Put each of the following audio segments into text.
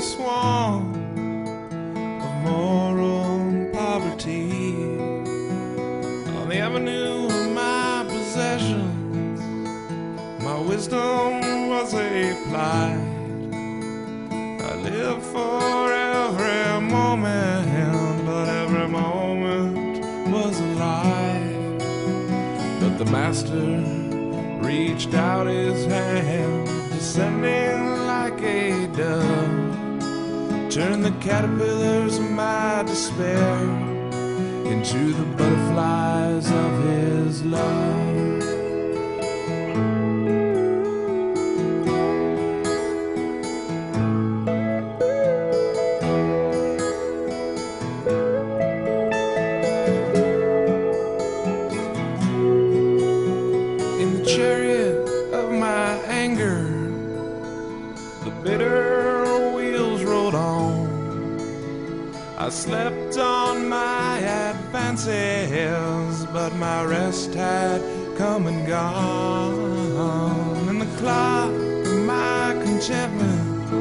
swamp of moral poverty. On the avenue of my possessions, my wisdom was applied. I live for every moment, but every moment was a lie. But the master reached out his hand, descending like a dove turned the caterpillars of my despair into the butterflies of his love. I slept on my advances, but my rest had come and gone. And the clock of my contentment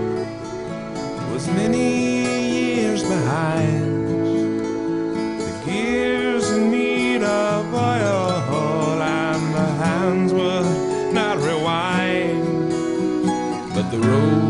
was many years behind. The gears in need of oil, and the hands would not rewind. But the rose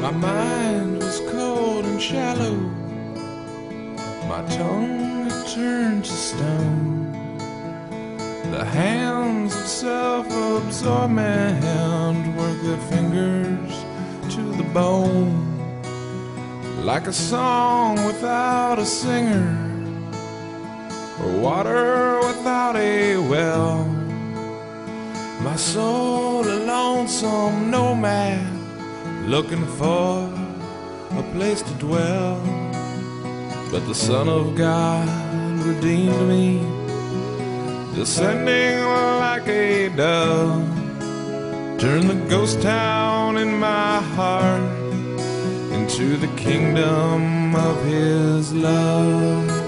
My mind was cold and shallow. My tongue had turned to stone. The hands of self-absorbment work their fingers to the bone. Like a song without a singer, or water without a well. My soul, a lonesome nomad, looking for a place to dwell. But the Son of God redeemed me, descending like a dove. Turned the ghost town in my heart into the kingdom of His love.